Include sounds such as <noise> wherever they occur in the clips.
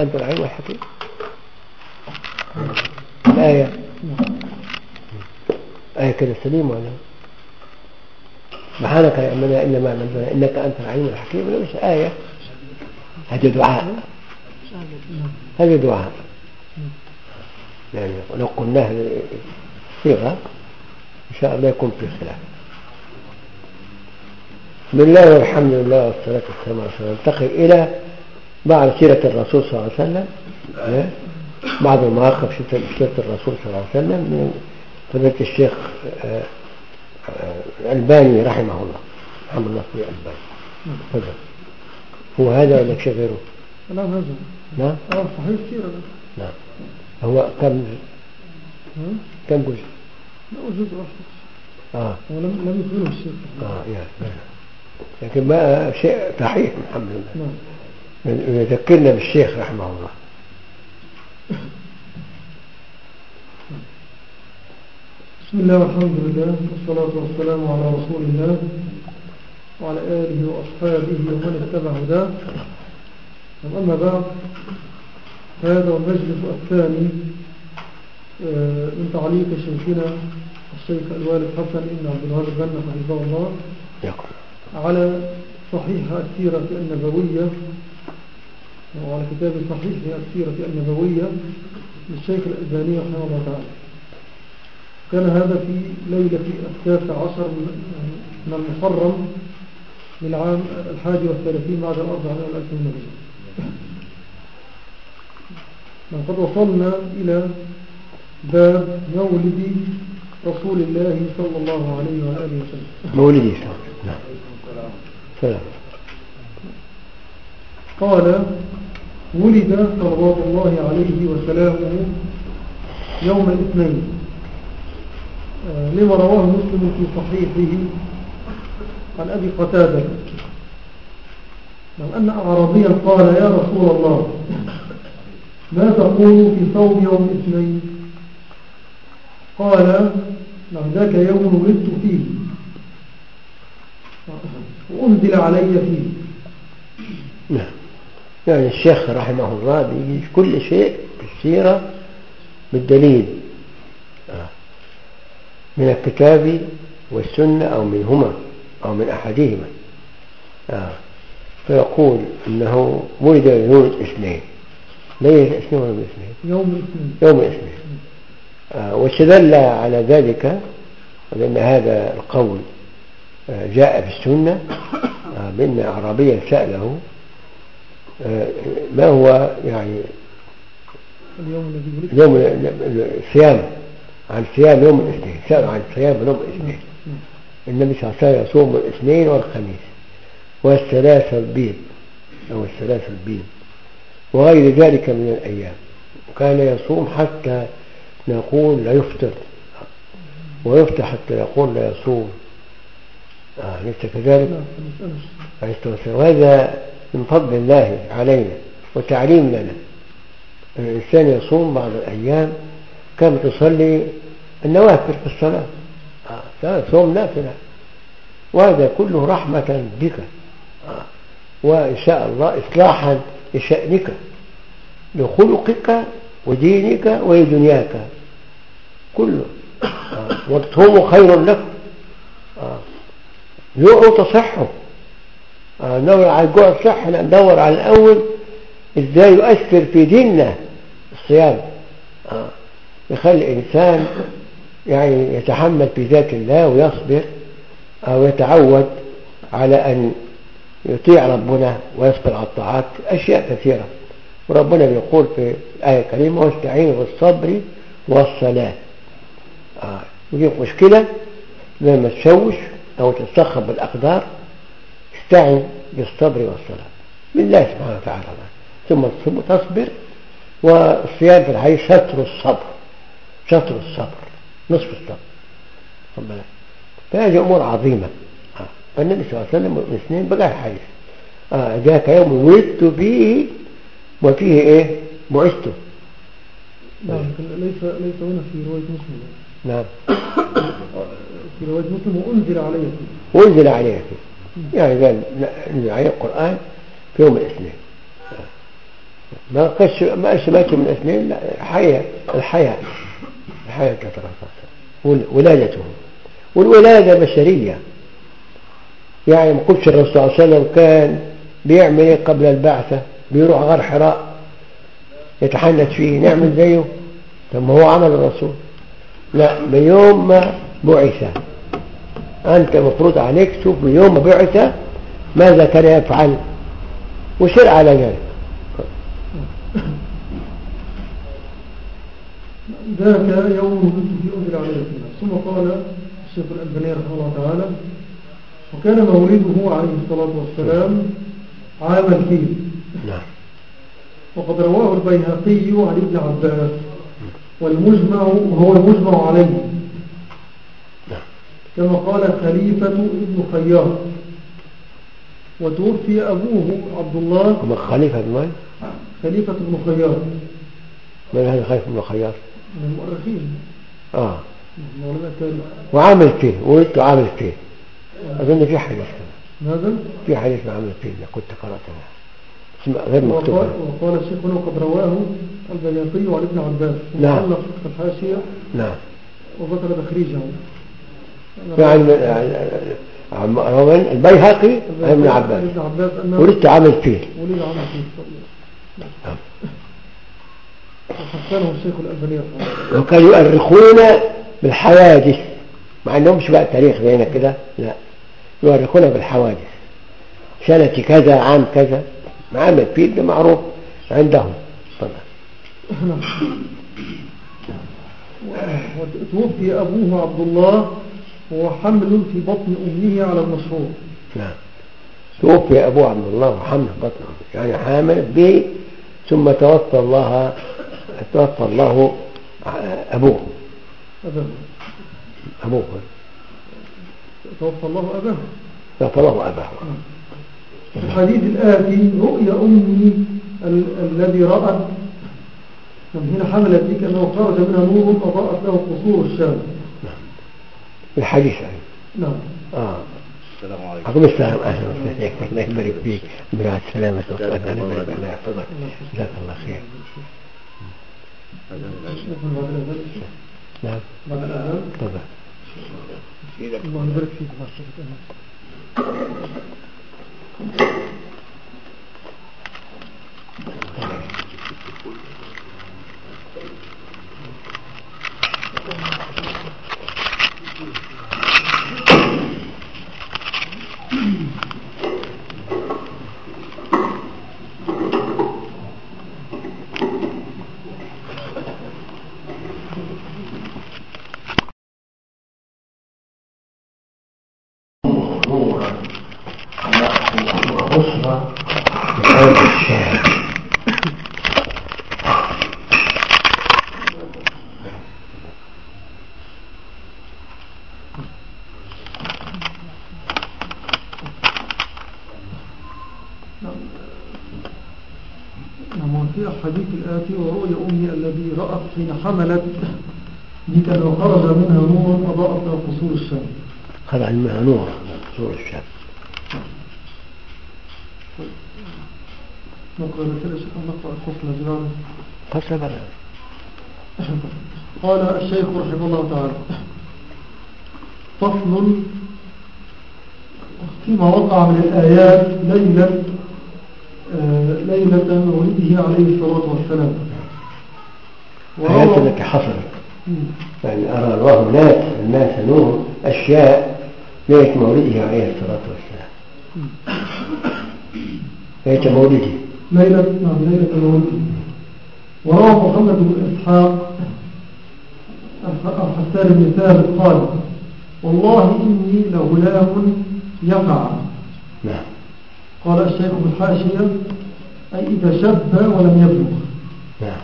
أنت العلم والحكيم. الآية. آية كده سليمة ولا؟ سبحانك يا أمنا إلا ما علمتنا إنك أنت العليم الحكيم. ولا مش آية. هذا دعاء. هذا دعاء. يعني لو قلناه صيغة إن شاء الله يكون في خلاف. بسم الله والحمد لله والصلاة والسلام على رسول الله. ننتقل إلى بعد سيرة الرسول صلى الله عليه وسلم بعض المواقف في سيرة الرسول صلى الله عليه وسلم من فضيلة الشيخ الألباني رحمه الله محمد نصر الألباني. تفضل. هو هذا ولا شيء غيره؟ لا هذا. نعم آه صحيح سيرة نعم. هو كم؟ كم جزء؟ لا جزء واحد. آه. هو لم لم يكمله الشيخ. آه يعني لكن ما شيء صحيح الحمد لله. نعم. يذكرنا بالشيخ رحمه الله. بسم الله والحمد لله والصلاة والسلام على رسول الله وعلى آله وأصحابه ومن اتبع هداه. أما بعد هذا المجلس الثاني آه، من تعليق شيخنا الشيخ الوالد حسن بن عبد الوهاب البنا حفظه الله على صحيح السيرة النبوية وعلى كتاب صحيح السيرة النبوية للشيخ الألباني رحمه الله تعالى. كان هذا في ليلة التاسع عشر من المحرم للعام الحادي والثلاثين بعد الأربعة والألف من الهجرة قد وصلنا إلى باب مولد رسول الله صلى الله عليه وآله وسلم. مولدي نعم. سلام. قال ولد صلوات الله عليه وسلامه يوم الاثنين. آه، لما رواه مسلم في صحيحه عن أبي قتادة. لو أن أعرابيا قال يا رسول الله ما تقول في صوم يوم الاثنين؟ قال نعم ذاك يوم ولدت فيه. وأنزل علي فيه. نعم. يعني الشيخ رحمه الله بيجي كل شيء بالسيرة بالدليل آه. من الكتاب والسنة أو منهما أو من أحدهما آه. فيقول إنه ولد يوم الاثنين ليلة الاثنين ولا يوم الاثنين يوم الاثنين يوم الاثنين آه. واستدل على ذلك لأن هذا القول جاء في السنة بأن أعرابيا سأله ما هو يعني اليوم يوم ال- ال- الصيام عن صيام يوم الاثنين سأل عن صيام يوم الاثنين. نعم. النبي صلى الله عليه وسلم يصوم الاثنين والخميس والثلاثة البيض أو الثلاثة البيض وغير ذلك من الأيام. وكان يصوم حتى نقول لا يفطر. ويفتح حتى يقول لا يصوم. آه ليس كذلك؟ نعم عليه الصلاة والسلام وهذا من فضل الله علينا وتعليم لنا. الإنسان يصوم بعض الأيام كما تصلي النوافل في الصلاة. آه، صوم نافلة. وهذا كله رحمة بك. آه، وإن شاء الله إصلاحا لشأنك لخلقك ودينك ولدنياك كله. آه، والصوم خير لك. آه، جوع تصحه آه، ندور على الجوع لا ندور على الأول إزاي يؤثر في ديننا الصيام. آه، يخلي الإنسان يعني يتحمل في ذات الله ويصبر أو يتعود على أن يطيع ربنا ويصبر على الطاعات أشياء كثيرة. وربنا بيقول في الآية الكريمة واستعينوا بالصبر والصلاة. آه. يجيك مشكلة لما تشوش أو تتسخب بالأقدار. استعن بالصبر والصلاة. بالله سبحانه وتعالى. ثم تصبر والصيام في الحديث ستر الصبر. ستر الصبر. نصف الصبر. خد بالك. فهذه أمور عظيمة. آه. فالنبي صلى الله عليه وسلم الاثنين بقى الحديث. آه. ذاك يوم ولدت فيه وفيه إيه؟ بعثت. نعم ليس ليس هنا في رواية مسلم. نعم. في رواية مسلم وأنزل علي فيه وأنزل عليه فيه يعني قال انزل عليه القرآن في يوم الاثنين. ما قش ما مات من اثنين لا حياة الحياة. الحياة تترفع ولادته. والولادة بشرية. يعني ما قلتش الرسول صلى الله عليه وسلم كان بيعمل إيه قبل البعثة؟ بيروح غار حراء يتحنث فيه نعمل زيه. طب ما هو عمل الرسول. لا من يوم ما بعث. أنت مفروض عليك تشوف من يوم بعث ماذا كان يفعل وسر على ذلك. ذاك يوم أنزل عليه السلام ثم قال الشيخ الألباني رحمه الله تعالى وكان مولده عليه الصلاة والسلام عام الفيل نعم. وقد رواه البيهقي عن ابن عباس والمجمع وهو المجمع عليه. كما قال خليفة ابن خيار وتوفي أبوه عبد الله. خليفة ابن من؟ خليفة ابن خيار من هذا خليفة ابن خيار؟ من المؤرخين. آه. من علماء التاريخ. وعمل فيه ولدته عمل فيه أظن في حديث ماذا؟ في حديث عمل فيه كنت قرأته غير مكتوب. وقال, هنا وقد رواه البياقي وعن ابن عباس. نعم. في الحاشية. نعم. وذكر تخريجه. يعني رواه البيهقي عن ابن عباس ولدت عمل فيه. ولد عام فيه نعم. وحسنه الشيخ الألباني. رحمه الله. وكانوا يؤرخون بالحوادث مع انهمش بقى تاريخ زينا كده لا. يؤرخون بالحوادث. سنة كذا عام كذا. عام الفيل ده معروف عندهم. تفضل وتوفي أبوه عبد الله وهو حمل في بطن أمه على المشهور نعم. توفي أبوه عبد الله وحمل بطنه يعني حامل به ثم توفى الله توفى الله أبوه. أباه أبوه. توفى الله أباه. توفى الله أباه. في الحديث الآتي رؤيا أمي ال الذي رأت. من هنا حملت بك أنه خرج منها نور أضاءت له قصور الشام الحديث. يعني نعم. آه. السلام عليكم. أقول السلام. أهلا وسهلا. الله يبارك فيك. مع السلامة. والسلامة الله يبارك الله يحفظك جزاك الله خير نعم. بعد الأذان تفضل. الله يبارك فيك مع الشيخ وأسرة بأرض الشام نعم في الحديث الآتي ورؤيا أمي الذي رأت حين حملت بك لو خرج منها نور أضاءت له قصور الشام خلع منها نور سور الشام نقرأ رسالة الشيخ أم نقرأ الفصل بعده فصل بلا قال الشيخ رحمه الله تعالى فصل فيما وقع من الآيات ليلة ليلة مولده عليه الصلاة والسلام. وروى- التي حصلت. يعني أرى الله الناس الناس نور أشياء ليلة مولده عليه الصلاة والسلام. ليلة مولده. ليلة نعم ليلة مولده. وروى محمد بن إسحاق الحسان بن ثابت قال والله إني لغلام يقع. نعم. قال الشيخ بالحاشية أي إذا شب ولم يبلغ. نعم.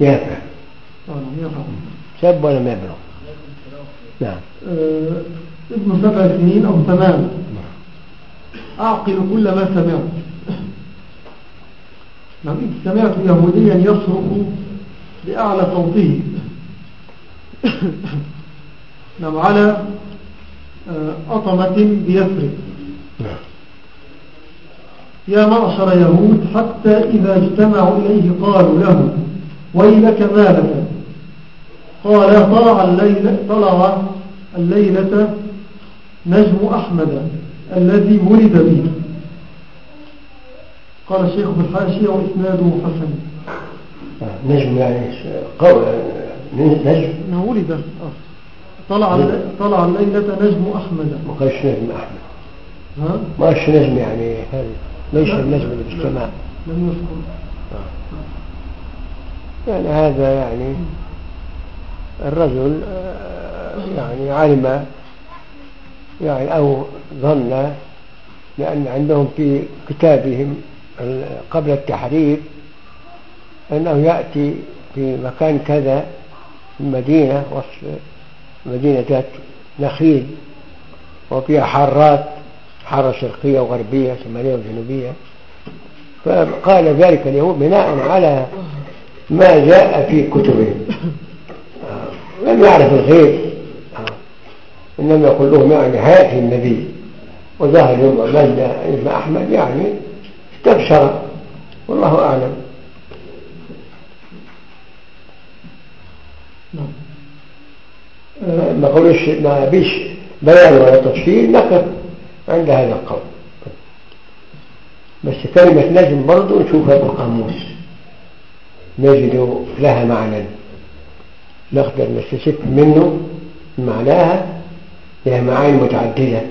يافع آه، نعم شاب ولم يبلغ. نعم. آه، ابن سبع سنين أو ثمان. أعقل كل ما سمعت. نعم إذ سمعت يهوديا يصرخ بأعلى صوته. نعم على آه، أطمة بيثرب نعم. يا معشر يهود حتى إذا اجتمعوا إليه قالوا له ويلك ما لك؟ قال طلع الليلة, طلع الليلة نجم أحمد الذي ولد به. قال الشيخ في الحاشية وإسناده حسن. نجم يعني نجم؟ ولد. آه. طلع طلع الليلة نجم أحمد. ما قالش نجم أحمد. ها؟ ما قالش نجم يعني هذا ليس النجم السماء لم يذكر. يعني هذا يعني الرجل آه، يعني علم يعني أو ظن لأن عندهم في كتابهم قبل التحريف أنه يأتي في مكان كذا في المدينة وصف مدينة ذات نخيل وفيها حارات حارة شرقية وغربية شمالية وجنوبية. فقال ذلك اليهود بناء على ما جاء في كتبهم. آه، لم يعرف الغيب. آه، إنما يقول لهم يعني هاتي النبي. وظهر يوم ابن أحمد يعني استبشر. والله أعلم. ما قولش ما بيش بيان ولا تفصيل نقف. عند هذا القول. بس كلمة نجم برضو نشوفها في القاموس. نجد لها معنى. نقدر نستشف منه معناها لها معاني متعددة.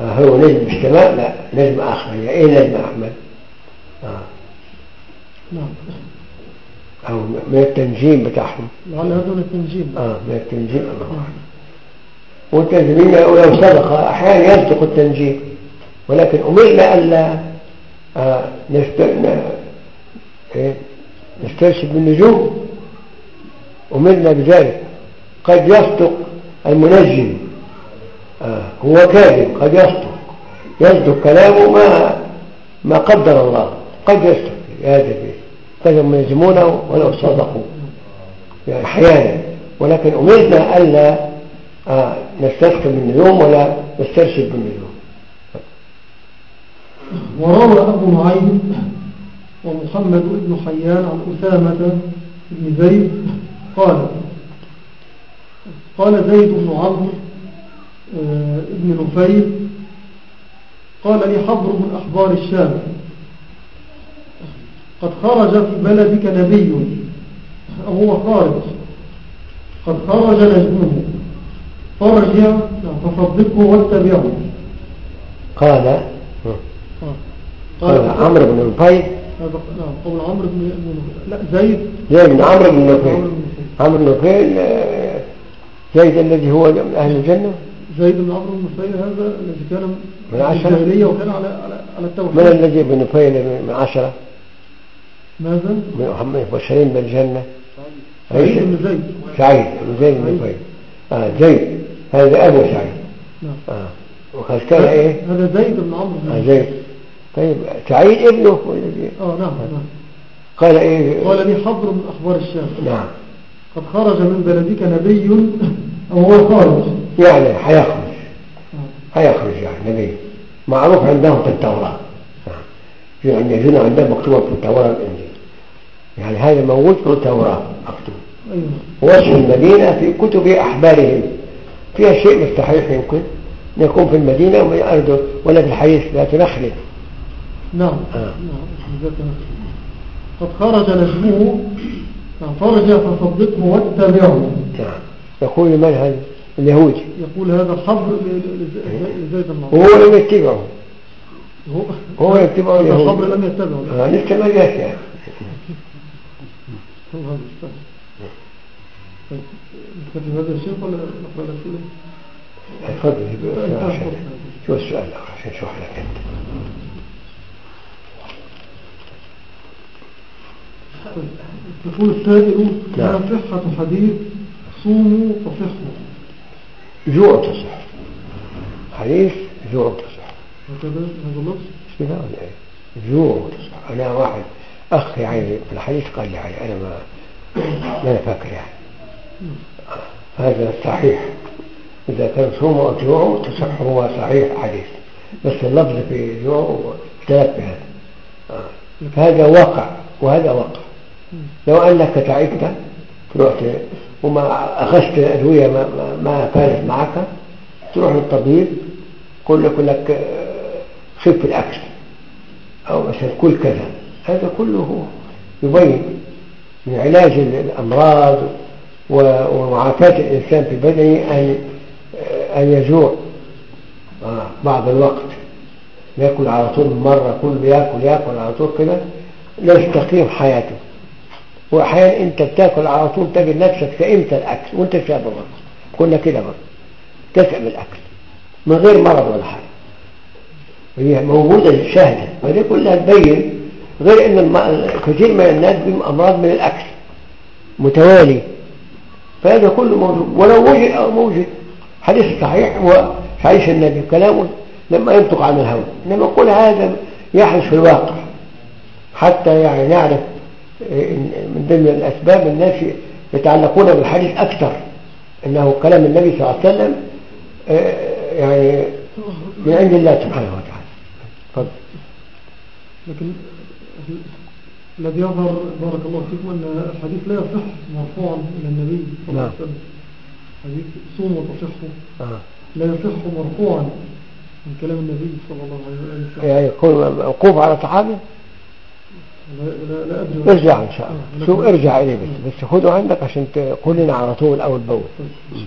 آه هو نجم السماء لا نجم آخر. يا إيه نجم أحمد آه. أو من التنجيم بتاعهم. لعل من التنجيم. آه من التنجيم. والتنجيم ولو سبق. أحيانا يصدق التنجيم ولكن أمرنا ألا آه إيه؟ نسترشد بالنجوم. أمرنا بذلك. قد يصدق المنجم آه هو كاذب قد يصدق. يصدق كلامه ما ما قدر الله. قد يصدق. هذا فهم يلزمونه ولو صدقوا. يعني أحيانا. ولكن أمرنا ألا آه نستسقي بالنجوم ولا نسترشد بالنجوم وروى أبو نعيم ومحمد بن حيان عن أسامة بن زيد قال قال زيد بن عمرو آه، ابن نفيل قال لي حبر من أحبار الشام قد خرج في بلدك نبي أو هو خارج قد خرج نجمه. فرجع فصدقه واتبعه. قال. قال عمرو بن نفيل نعم قول عمرو بن لا زيد. زيد بن عمرو بن نفيل عمرو بن نفيل آه، زيد الذي هو من أهل الجنة. زيد بن عمرو بن نفيل هذا الذي كان من عشرة؟ وكان على على التوحيد. من الذي بن نفيل من عشرة؟ ماذا؟ من مبشرين بالجنة سعيد بن زيد سعيد بن زيد. بن نفيل آه زيد. هذا أبو سعيد. نعم. آه. وقد كان إيه؟ هذا زيد بن عمرو. آه زيد. طيب سعيد ابنه. آه نعم نعم. قال إيه؟ قال لي حضر من أخبار الشام. نعم. قد خرج من بلدك نبي أو هو خارج؟ يعني حيخرج. آه. حيخرج يعني نبي. معروف عندهم في التوراة. يعني يجون عندهم مكتوبة في التوراة والإنجيل يعني هذا موجود في التوراة مكتوب. أيوة. وصف المدينة في كتب أحبارهم. فيها شيء مستحيح يمكن أن يكون في المدينة وما أرضه ولا في الحديث لا تنخل نعم. آه. نعم قد خرج نجمه فرج فصدقه واتبعه. نعم. يقول من هذا اليهودي يقول هذا حبر لزيد الله وهو لم يتبعه. هو هو يتبعه اليهود. الصبر لم يتبعه. آه لسه ما جاش يعني <laughs> هذا الشيء ولا نقرأ الأسئلة؟ تفضل شو السؤال عشان نشوف لك أنت يقول السائل ما نعم. صحة حديث صوموا تصحوا جوع تصح. حديث جوع تصح. هكذا هذا اللفظ؟ كذا ولا إيه جوع أنا واحد اخ يعني في الحديث قال لي يعني أنا ما ما أنا فاكر يعني. هذا صحيح. إذا كان صوم أو جوع تصح هو صحيح حديث. بس اللفظ في جوع اختلف في هذا. آه. هذا وقع وهذا وقع لو أنك تعبت تروح وما أخذت أدوية ما, ما- كانت معك تروح للطبيب يقول لك لك آه، خف الأكل أو مثلا كل كذا. هذا كله يبين من علاج الأمراض ومعافاة الإنسان في بدنه أن أن يجوع. آه، بعض الوقت. يأكل على طول مرة كل يأكل يأكل على طول كده لا يستقيم حياته. وأحيانا أنت بتاكل على طول تجد نفسك سئمت الأكل وأنت شاب برضه. كنا كده برضه. تسئم الأكل. من غير مرض ولا حاجة. وهي موجودة شاهدة. ودي كلها تبين غير الم... كثير من الناس بهم أمراض من الأكل. متوالي. فهذا كله موجود. ولو وجد أو موجود حديث صحيح هو حديث النبي كلامه لما ينطق عن الهوى. إنما كل هذا يحدث في الواقع. حتى يعني نعرف من ضمن الأسباب الناس يتعلقون بالحديث أكثر. إنه كلام النبي صلى الله عليه وسلم آه، يعني من عند الله سبحانه وتعالى. لكن الذي يظهر بارك الله فيكم أن الحديث لا يصح مرفوعا إلى النبي صلى الله عليه وسلم. حديث صوم وتصحوا آه. لا يصح مرفوعا من كلام النبي صلى الله عليه وسلم يعني يكون موقوف على صحابي لا, لا, أدري. ارجع إن شاء الله. شو ارجع إليه بس بس خده عندك عشان تقول لنا على طول أول بأول. طيب،.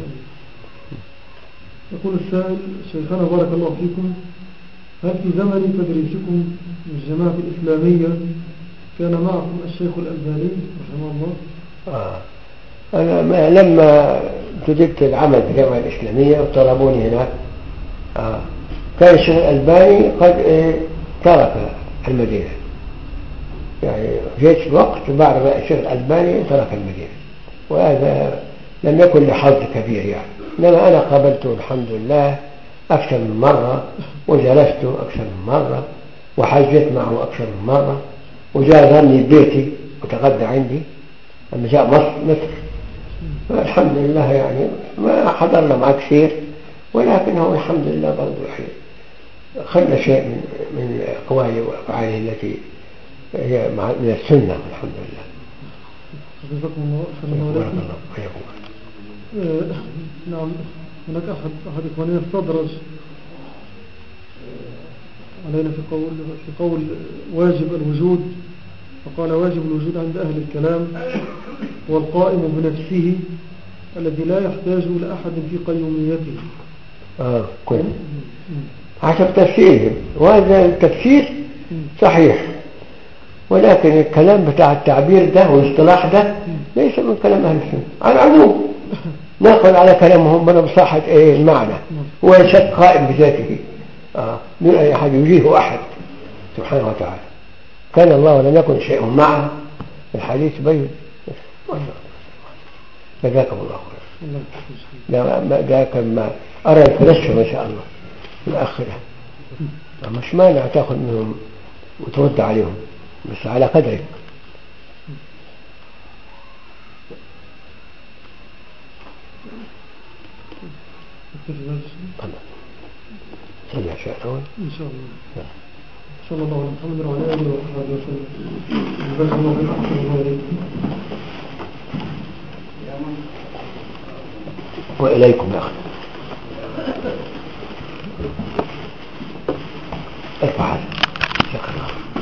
يقول السائل شيخنا بارك الله فيكم هل في زمن تدريسكم للجماعة الإسلامية كان معكم الشيخ الألباني رحمه الله آه. أنا ما لما ابتديت العمل في الجامعة الإسلامية وطلبوني هناك آه. كان الشيخ الألباني قد إيه ترك المدينة يعني جيت وقت بعد ما الشيخ الألباني ترك المدينة وهذا لم يكن لحظ كبير يعني إنما أنا قابلته الحمد لله أكثر من مرة وجلست أكثر من مرة وحجت معه أكثر من مرة وجاء ظني بيتي وتغدى عندي. لما جاء مصر مصر. الحمد لله يعني ما حضرنا معه كثير ولكنه الحمد لله برضه حي خلنا شيء من من أقواله وأفعاله التي هي مع من السنة الحمد لله. حفظكم الله أحسن الله. آه، نعم. هناك أحد أحد إخواننا استدرج. علينا في قول في قول واجب الوجود فقال واجب الوجود عند أهل الكلام هو القائم بنفسه الذي لا يحتاج إلى أحد في قيوميته. آه كويس. حسب تفسيرهم وهذا التفسير صحيح. ولكن الكلام بتاع التعبير ده والاصطلاح ده ليس من كلام أهل السنة. على العموم نأخذ على كلامهم من بصحة إيه المعنى. هو شك قائم بذاته. آه. دون أي أحد يجيه أحد سبحانه وتعالى. كان الله ولم يكن شيء معه. الحديث بين. جزاكم الله خير الله يحفظك. ده كان ما أرى الفلسفة ما شاء الله الآخرة مش مانع تأخذ منهم وترد عليهم؟ بس على قدرك. نكتفي بهذا ترجع شاء الله إن شاء الله. نعم. صلى الله على محمد وعلى آله وصحبه وسلم. جزاكم الله خير أحسن الله إليكم وإليكم يا أخي. ارفع هذا. شكرا.